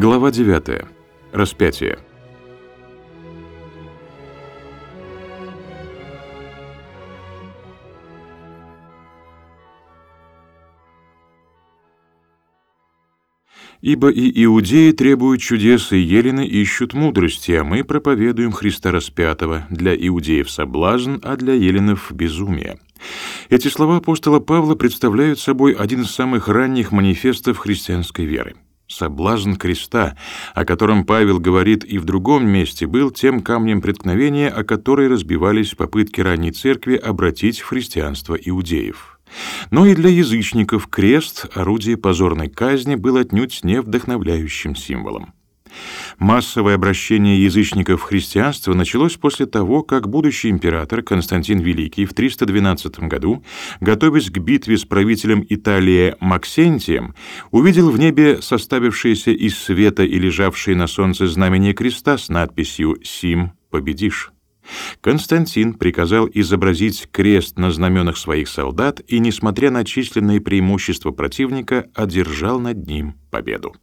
Глава 9. Распятие. Ибо и иудеи требуют чудес, и елены ищут мудрости, а мы проповедуем Христа распятого, для иудеев соблазн, а для еленов безумие. Эти слова апостола Павла представляют собой один из самых ранних манифестов христианской веры. Соблазн креста, о котором Павел говорит и в другом месте, был тем камнем преткновения, о который разбивались попытки ранней церкви обратить в христианство иудеев. Но и для язычников крест, орудие позорной казни, был отнюдь не вдохновляющим символом. Массовое обращение язычников в христианство началось после того, как будущий император Константин Великий в 312 году, готовясь к битве с правителем Италии Максентием, увидел в небе составившееся из света и лежавшее на солнце знамение креста с надписью «Сим победишь». Константин приказал изобразить крест на знаменах своих солдат и, несмотря на численные преимущества противника, одержал над ним победу.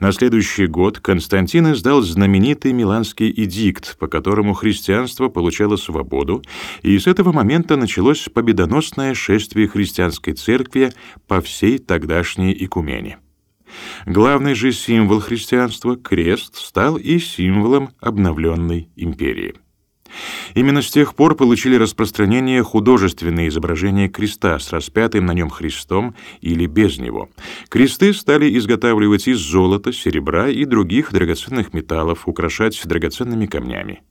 На следующий год Константин издал знаменитый Миланский эдикт, по которому христианство получало свободу, и с этого момента началось победоносное шествие христианской церкви по всей тогдашней икумене. Главный же символ христианства, крест, стал и символом обновленной империи. Именно с тех пор получили распространение художественные изображения креста с распятым на нем Христом или без него. Кресты стали изготавливать из золота, серебра и других драгоценных металлов, украшать драгоценными камнями.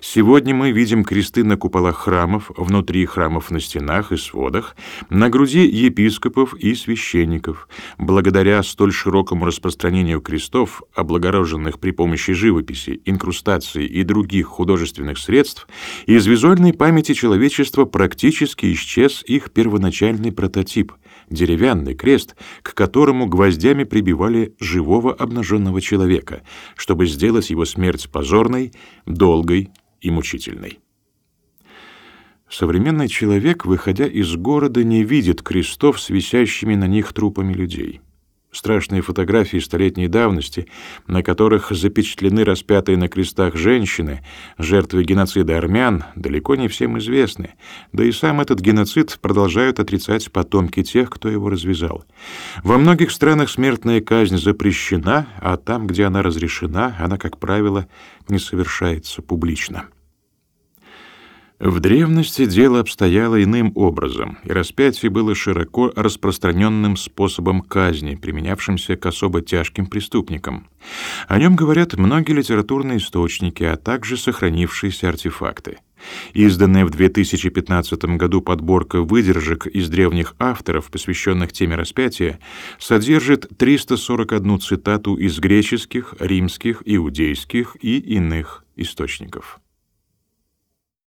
Сегодня мы видим кресты на куполах храмов, внутри храмов на стенах и сводах, на груди епископов и священников. Благодаря столь широкому распространению крестов, облагороженных при помощи живописи, инкрустации и других художественных средств, из визуальной памяти человечества практически исчез их первоначальный прототип — деревянный крест, к которому гвоздями прибивали живого обнаженного человека, чтобы сделать его смерть позорной, долгой и мучительной. Современный человек, выходя из города, не видит крестов с висящими на них трупами людей — Страшные фотографии столетней давности, на которых запечатлены распятые на крестах женщины, жертвы геноцида армян, далеко не всем известны. Да и сам этот геноцид продолжают отрицать потомки тех, кто его развязал. Во многих странах смертная казнь запрещена, а там, где она разрешена, она, как правило, не совершается публично. В древности дело обстояло иным образом, и распятие было широко распространенным способом казни, применявшимся к особо тяжким преступникам. О нем говорят многие литературные источники, а также сохранившиеся артефакты. Изданная в 2015 году подборка выдержек из древних авторов, посвященных теме распятия, содержит 341 цитату из греческих, римских, иудейских и иных источников.